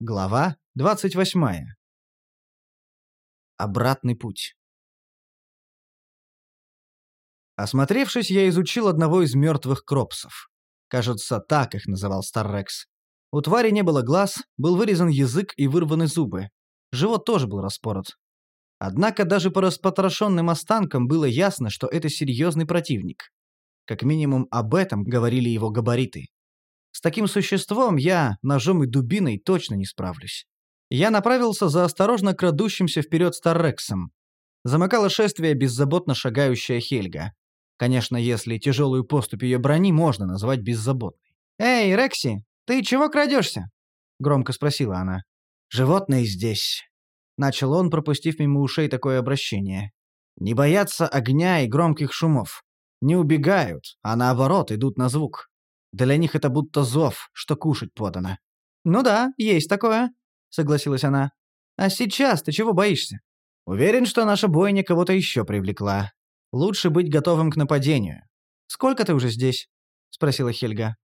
Глава 28. Обратный путь. Осмотревшись, я изучил одного из мертвых кропсов. Кажется, так их называл Старрекс. У твари не было глаз, был вырезан язык и вырваны зубы. Живот тоже был распорот. Однако даже по распотрошенным останкам было ясно, что это серьезный противник. Как минимум об этом говорили его габариты. С таким существом я, ножом и дубиной, точно не справлюсь. Я направился за осторожно крадущимся вперед Старрексом. Замыкало шествие беззаботно шагающая Хельга. Конечно, если тяжелую поступь ее брони можно назвать беззаботной. «Эй, Рекси, ты чего крадешься?» — громко спросила она. «Животные здесь», — начал он, пропустив мимо ушей такое обращение. «Не боятся огня и громких шумов. Не убегают, а наоборот идут на звук. Для них это будто зов, что кушать подано. «Ну да, есть такое», — согласилась она. «А сейчас ты чего боишься?» «Уверен, что наша бойня кого-то еще привлекла. Лучше быть готовым к нападению». «Сколько ты уже здесь?» — спросила Хельга.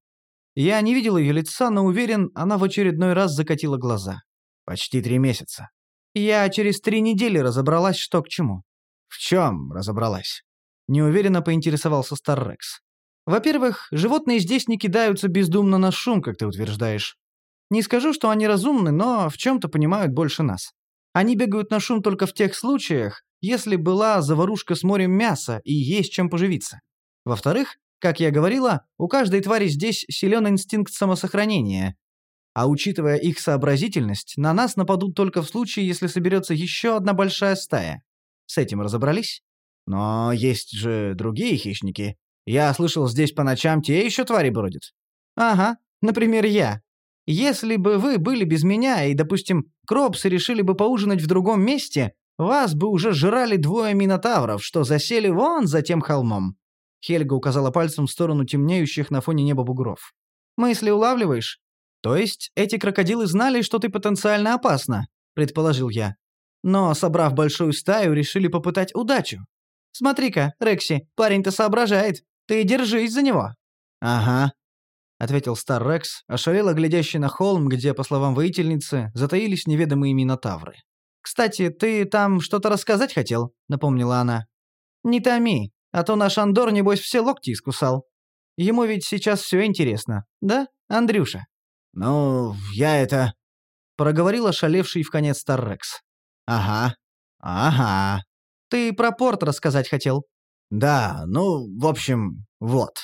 Я не видел ее лица, но уверен, она в очередной раз закатила глаза. «Почти три месяца». Я через три недели разобралась, что к чему. «В чем разобралась?» Неуверенно поинтересовался Старрекс. Во-первых, животные здесь не кидаются бездумно на шум, как ты утверждаешь. Не скажу, что они разумны, но в чем-то понимают больше нас. Они бегают на шум только в тех случаях, если была заварушка с морем мяса и есть чем поживиться. Во-вторых, как я говорила, у каждой твари здесь силен инстинкт самосохранения. А учитывая их сообразительность, на нас нападут только в случае, если соберется еще одна большая стая. С этим разобрались? Но есть же другие хищники, я слышал, здесь по ночам те еще твари бродят. Ага, например, я. Если бы вы были без меня и, допустим, кропсы решили бы поужинать в другом месте, вас бы уже жрали двое минотавров, что засели вон за тем холмом. Хельга указала пальцем в сторону темнеющих на фоне неба бугров. «Мысли улавливаешь? То есть эти крокодилы знали, что ты потенциально опасна?» – предположил я. Но, собрав большую стаю, решили попытать удачу. «Смотри-ка, Рекси, парень-то соображает. Ты держись за него». «Ага», — ответил Стар Рекс, ошалело глядящий на холм, где, по словам воительницы, затаились неведомые минотавры. «Кстати, ты там что-то рассказать хотел?» — напомнила она. «Не томи, а то наш Андор, небось, все локти искусал. Ему ведь сейчас все интересно, да, Андрюша?» «Ну, я это...» — проговорил ошалевший в конец Стар Рекс. «Ага, ага. Ты про порт рассказать хотел?» «Да, ну, в общем, вот».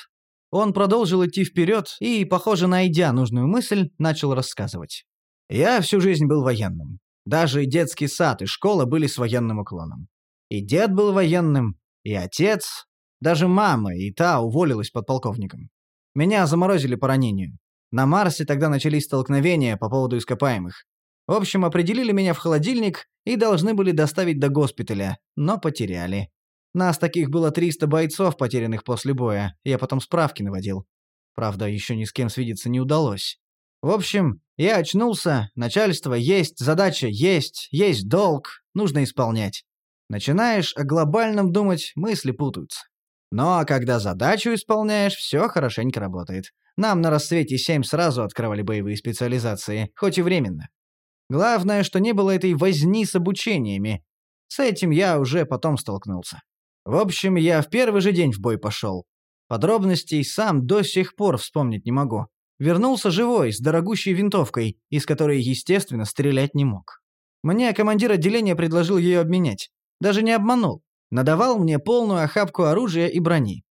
Он продолжил идти вперед и, похоже, найдя нужную мысль, начал рассказывать. «Я всю жизнь был военным. Даже детский сад и школа были с военным уклоном. И дед был военным, и отец, даже мама, и та уволилась подполковником. Меня заморозили по ранению. На Марсе тогда начались столкновения по поводу ископаемых. В общем, определили меня в холодильник и должны были доставить до госпиталя, но потеряли. Нас таких было 300 бойцов, потерянных после боя. Я потом справки наводил. Правда, еще ни с кем свидеться не удалось. В общем, я очнулся, начальство есть, задача есть, есть долг, нужно исполнять. Начинаешь о глобальном думать, мысли путаются. Но когда задачу исполняешь, все хорошенько работает. Нам на рассвете 7 сразу открывали боевые специализации, хоть и временно. Главное, что не было этой возни с обучениями. С этим я уже потом столкнулся. В общем, я в первый же день в бой пошел. Подробностей сам до сих пор вспомнить не могу. Вернулся живой, с дорогущей винтовкой, из которой, естественно, стрелять не мог. Мне командир отделения предложил ее обменять. Даже не обманул. Надавал мне полную охапку оружия и брони.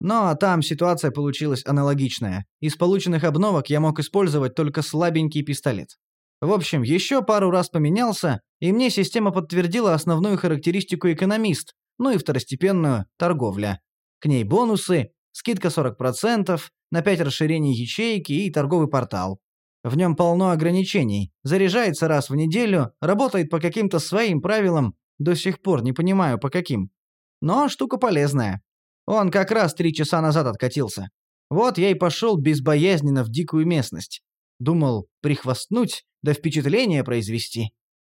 Но там ситуация получилась аналогичная. Из полученных обновок я мог использовать только слабенький пистолет. В общем, еще пару раз поменялся, и мне система подтвердила основную характеристику экономист, ну и второстепенную – торговля. К ней бонусы, скидка 40%, на 5 расширений ячейки и торговый портал. В нем полно ограничений, заряжается раз в неделю, работает по каким-то своим правилам, до сих пор не понимаю по каким. Но штука полезная. Он как раз три часа назад откатился. Вот я и пошел безбоязненно в дикую местность. Думал, прихвастнуть, да впечатление произвести.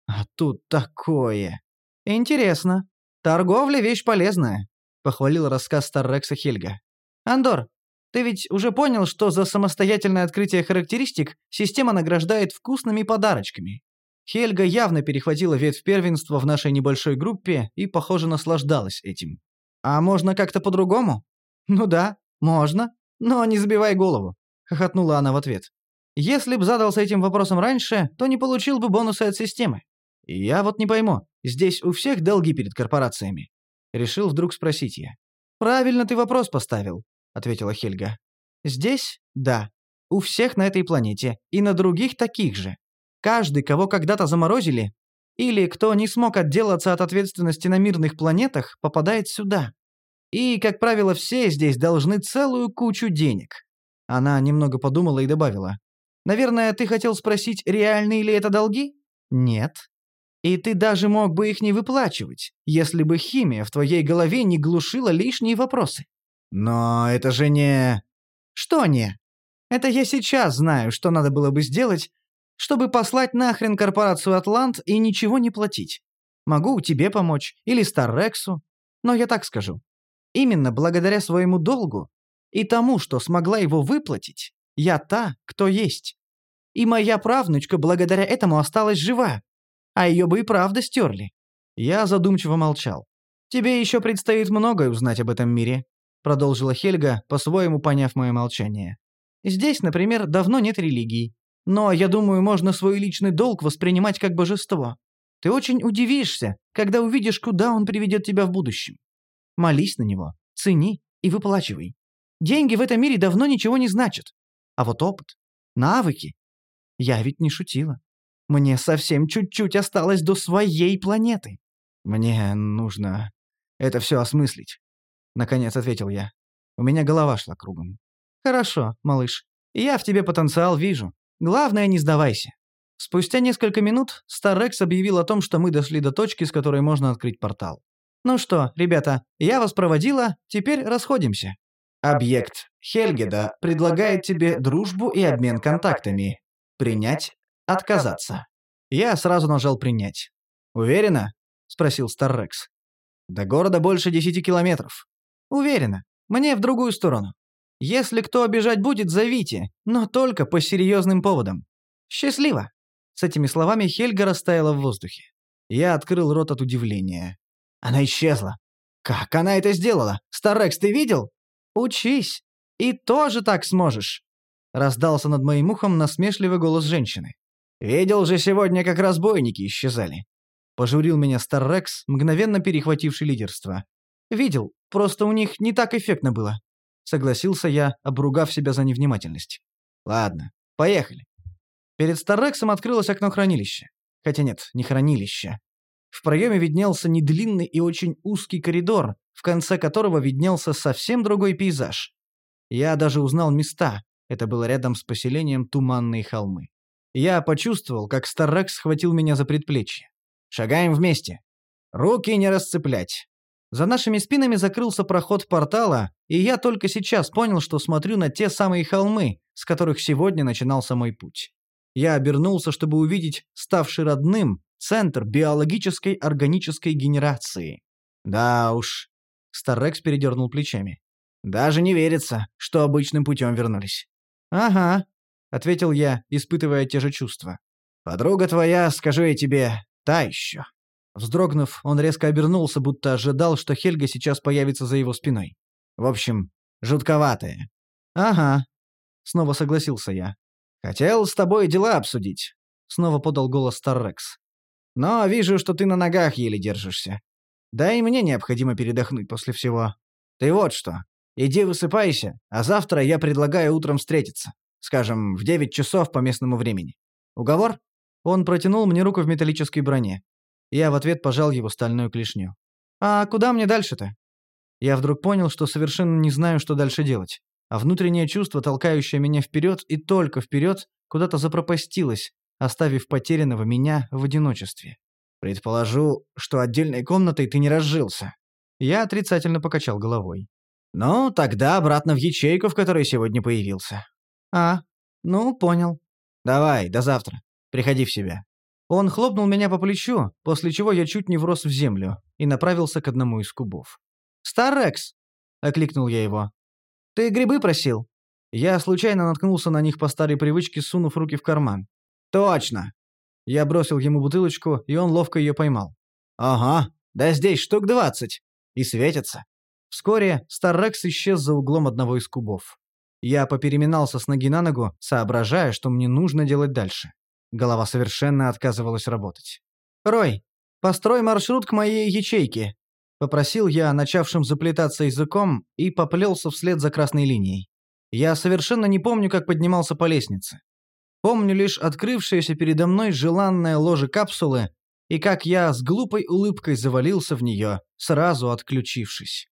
А тут такое. Интересно, «Торговля — вещь полезная», — похвалил рассказ Старрекса Хельга. «Андор, Ты ведь уже понял, что за самостоятельное открытие характеристик система награждает вкусными подарочками. Хельга явно перехватила ветвь первенства в нашей небольшой группе и, похоже, наслаждалась этим. «А можно как-то по-другому?» «Ну да, можно, но не забивай голову», — хохотнула она в ответ. «Если б задался этим вопросом раньше, то не получил бы бонусы от системы. Я вот не пойму, здесь у всех долги перед корпорациями?» Решил вдруг спросить я. «Правильно ты вопрос поставил», — ответила Хельга. «Здесь — да. У всех на этой планете и на других таких же. Каждый, кого когда-то заморозили, или кто не смог отделаться от ответственности на мирных планетах, попадает сюда. И, как правило, все здесь должны целую кучу денег. Она немного подумала и добавила. «Наверное, ты хотел спросить, реальные ли это долги?» «Нет. И ты даже мог бы их не выплачивать, если бы химия в твоей голове не глушила лишние вопросы». «Но это же не...» «Что не? Это я сейчас знаю, что надо было бы сделать, чтобы послать нахрен корпорацию «Атлант» и ничего не платить. Могу тебе помочь, или Старрексу, но я так скажу. Именно благодаря своему долгу и тому, что смогла его выплатить, я та, кто есть. И моя правнучка благодаря этому осталась жива, а ее бы и правда стерли. Я задумчиво молчал. «Тебе еще предстоит многое узнать об этом мире», продолжила Хельга, по-своему поняв мое молчание. «Здесь, например, давно нет религий. Но, я думаю, можно свой личный долг воспринимать как божество. Ты очень удивишься, когда увидишь, куда он приведет тебя в будущем. Молись на него, цени и выплачивай. Деньги в этом мире давно ничего не значат. А вот опыт, навыки. Я ведь не шутила. Мне совсем чуть-чуть осталось до своей планеты. Мне нужно это все осмыслить. Наконец ответил я. У меня голова шла кругом. Хорошо, малыш. Я в тебе потенциал вижу. Главное, не сдавайся. Спустя несколько минут Старрекс объявил о том, что мы дошли до точки, с которой можно открыть портал. «Ну что, ребята, я вас проводила, теперь расходимся». Объект Хельгеда предлагает тебе дружбу и обмен контактами. Принять, отказаться. Я сразу нажал «принять». «Уверена?» — спросил Старрекс. «До города больше десяти километров». «Уверена. Мне в другую сторону». Если кто обижать будет, зовите, но только по серьезным поводам. Счастливо!» С этими словами Хельга растаяла в воздухе. Я открыл рот от удивления. Она исчезла. «Как она это сделала? Старекс, ты видел?» «Учись. И тоже так сможешь!» Раздался над моим ухом насмешливый голос женщины. «Видел же сегодня, как разбойники исчезали!» Пожурил меня Старрекс, мгновенно перехвативший лидерство. «Видел, просто у них не так эффектно было. Согласился я, обругав себя за невнимательность. Ладно, поехали. Перед Старрексом открылось окно хранилища. Хотя нет, не хранилище. В проеме виднелся недлинный и очень узкий коридор, в конце которого виднелся совсем другой пейзаж. Я даже узнал места. Это было рядом с поселением Туманные холмы. Я почувствовал, как Старрекс схватил меня за предплечье. «Шагаем вместе. Руки не расцеплять. За нашими спинами закрылся проход портала, и я только сейчас понял, что смотрю на те самые холмы, с которых сегодня начинался мой путь. Я обернулся, чтобы увидеть ставший родным центр биологической органической генерации. Да уж. Старрекс передернул плечами. Даже не верится, что обычным путем вернулись. Ага, ответил я, испытывая те же чувства. Подруга твоя, скажу я тебе, та еще. Вздрогнув, он резко обернулся, будто ожидал, что Хельга сейчас появится за его спиной. В общем, жутковатая. «Ага», — снова согласился я. «Хотел с тобой дела обсудить», — снова подал голос Старрекс. «Но вижу, что ты на ногах еле держишься. Да и мне необходимо передохнуть после всего. Ты вот что, иди высыпайся, а завтра я предлагаю утром встретиться. Скажем, в девять часов по местному времени. Уговор?» Он протянул мне руку в металлической броне. Я в ответ пожал его стальную клешню. «А куда мне дальше-то?» Я вдруг понял, что совершенно не знаю, что дальше делать. А внутреннее чувство, толкающее меня вперед и только вперед, куда-то запропастилось, оставив потерянного меня в одиночестве. «Предположу, что отдельной комнатой ты не разжился». Я отрицательно покачал головой. «Ну, тогда обратно в ячейку, в которой сегодня появился». «А, ну, понял». «Давай, до завтра. Приходи в себя». Он хлопнул меня по плечу, после чего я чуть не врос в землю и направился к одному из кубов. «Старрекс!» — окликнул я его. Ты грибы просил?» Я случайно наткнулся на них по старой привычке, сунув руки в карман. «Точно!» Я бросил ему бутылочку, и он ловко ее поймал. «Ага, да здесь штук двадцать. И светится». Вскоре Старрекс исчез за углом одного из кубов. Я попереминался с ноги на ногу, соображая, что мне нужно делать дальше. Голова совершенно отказывалась работать. «Рой, построй маршрут к моей ячейке», — попросил я, начавшим заплетаться языком, и поплелся вслед за красной линией. Я совершенно не помню, как поднимался по лестнице. Помню лишь открывшееся передо мной желанное ложе капсулы и как я с глупой улыбкой завалился в нее, сразу отключившись.